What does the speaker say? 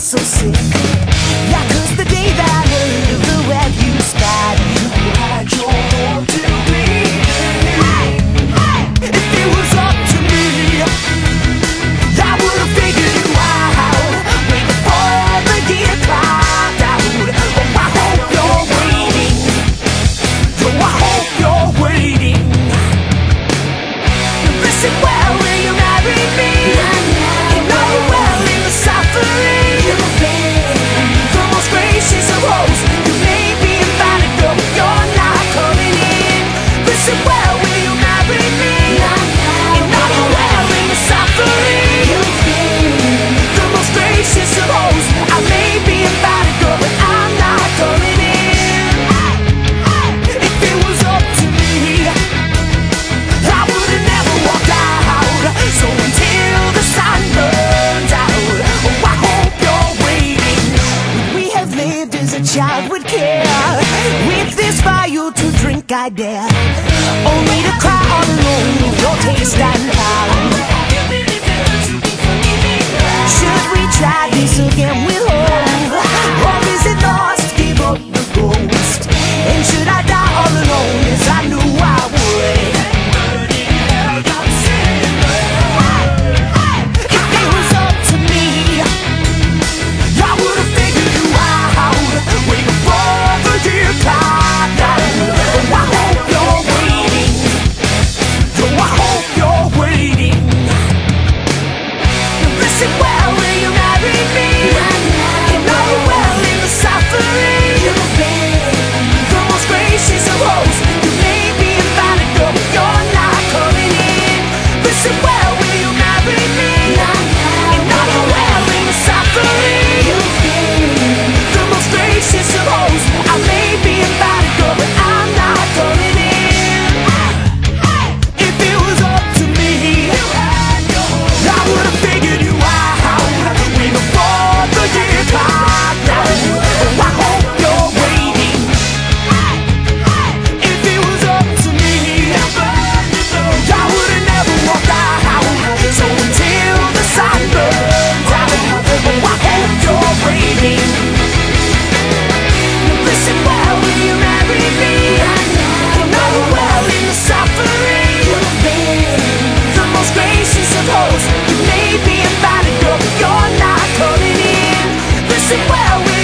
so sick. Yeah, cause the day that a child would care. With this vial to drink I dare. Only to cry all alone see where we